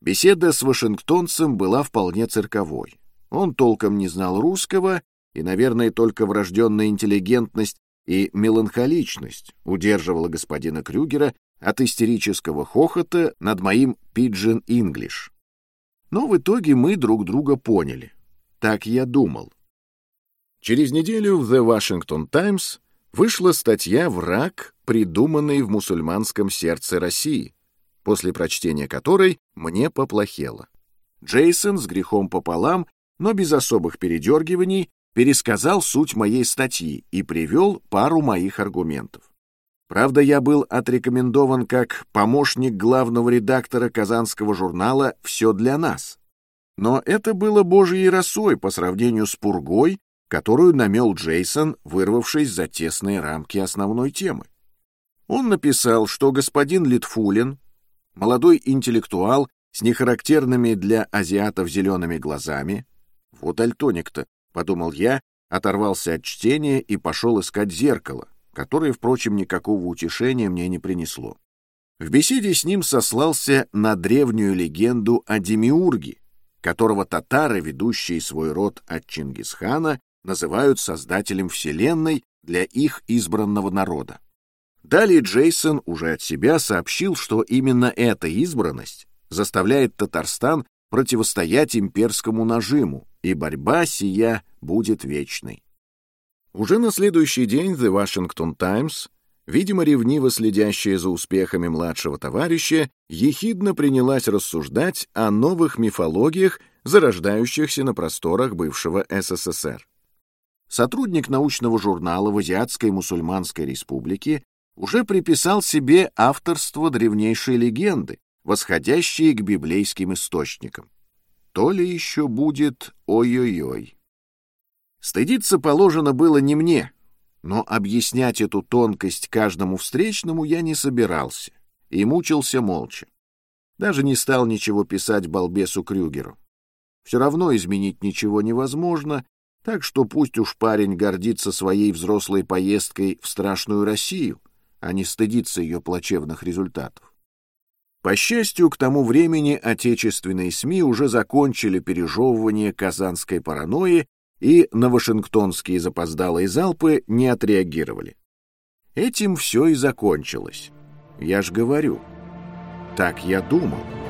Беседа с вашингтонцем была вполне цирковой. Он толком не знал русского, и, наверное, только врожденная интеллигентность и меланхоличность удерживала господина Крюгера от истерического хохота над моим «Пиджин Инглиш». Но в итоге мы друг друга поняли. Так я думал. Через неделю в The Washington Times вышла статья «Враг, придуманный в мусульманском сердце России», после прочтения которой мне поплохело. Джейсон с грехом пополам, но без особых передергиваний, пересказал суть моей статьи и привел пару моих аргументов. Правда, я был отрекомендован как помощник главного редактора казанского журнала «Все для нас». Но это было божьей росой по сравнению с пургой, которую намел Джейсон, вырвавшись за тесные рамки основной темы. Он написал, что господин Литфулин, молодой интеллектуал с нехарактерными для азиатов зелеными глазами, вот альтоник-то, подумал я, оторвался от чтения и пошел искать зеркало, которое, впрочем, никакого утешения мне не принесло. В беседе с ним сослался на древнюю легенду о Демиурге, которого татары, ведущие свой род от Чингисхана, называют создателем Вселенной для их избранного народа. Далее Джейсон уже от себя сообщил, что именно эта избранность заставляет Татарстан противостоять имперскому нажиму, и борьба сия будет вечной. Уже на следующий день The Washington Times, видимо, ревниво следящая за успехами младшего товарища, ехидно принялась рассуждать о новых мифологиях, зарождающихся на просторах бывшего СССР. Сотрудник научного журнала в Азиатской мусульманской республике уже приписал себе авторство древнейшей легенды, восходящие к библейским источникам. То ли еще будет ой-ой-ой. Стыдиться положено было не мне, но объяснять эту тонкость каждому встречному я не собирался и мучился молча. Даже не стал ничего писать балбесу Крюгеру. Все равно изменить ничего невозможно, так что пусть уж парень гордится своей взрослой поездкой в страшную Россию, а не стыдится ее плачевных результатов. По счастью, к тому времени отечественные СМИ уже закончили пережевывание казанской паранойи и на вашингтонские запоздалые залпы не отреагировали. Этим все и закончилось. Я ж говорю, так я думал.